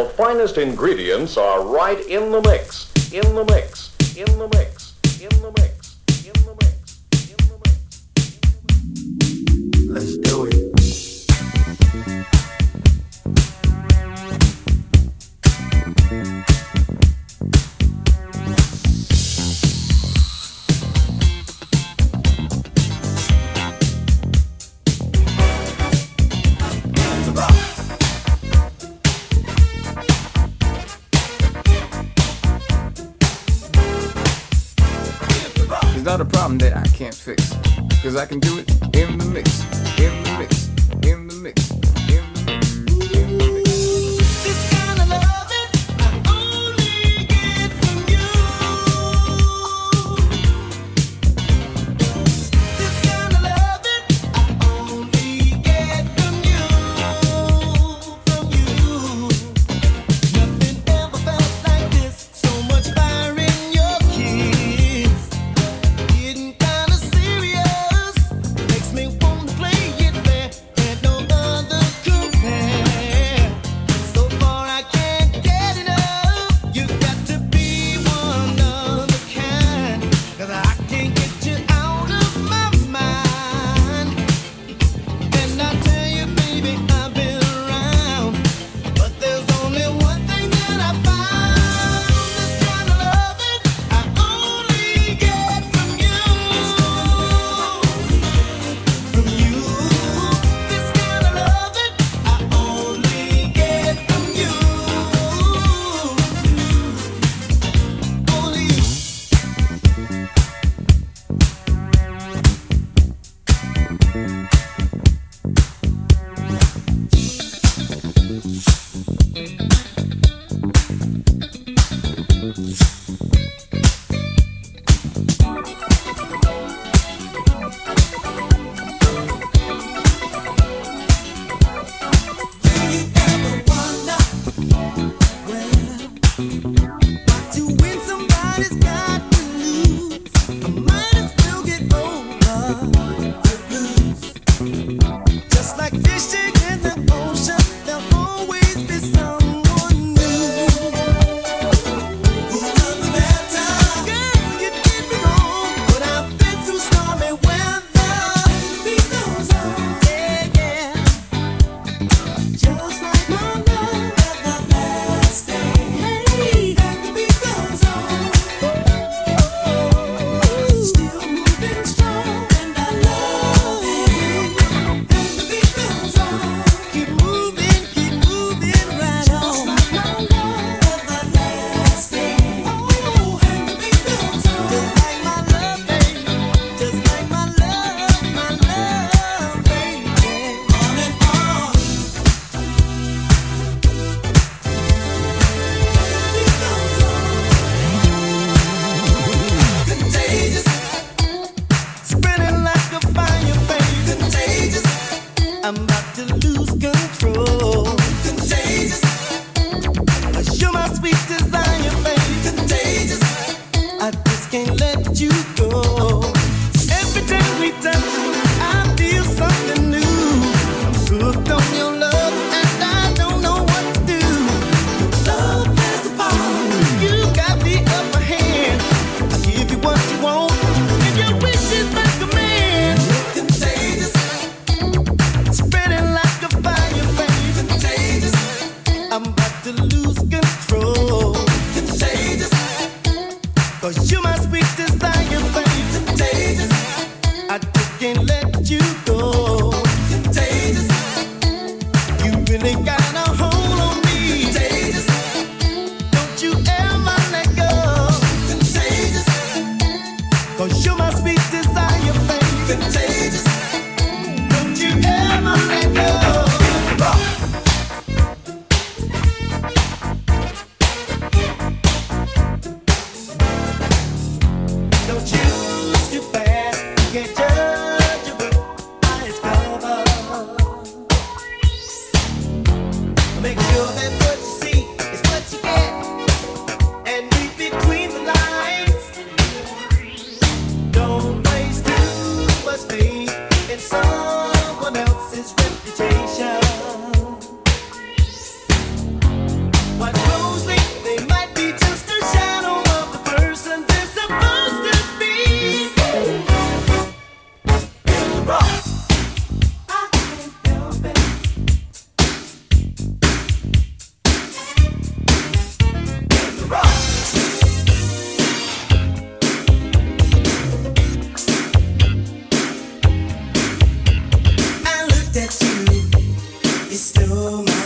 The finest ingredients are right in the mix. In the mix. In the mix. In the mix. In the mix. In the mix. Let's do it. It's not a problem that I can't fix. Cause I can do it in the mix, you go. that you, you stole my.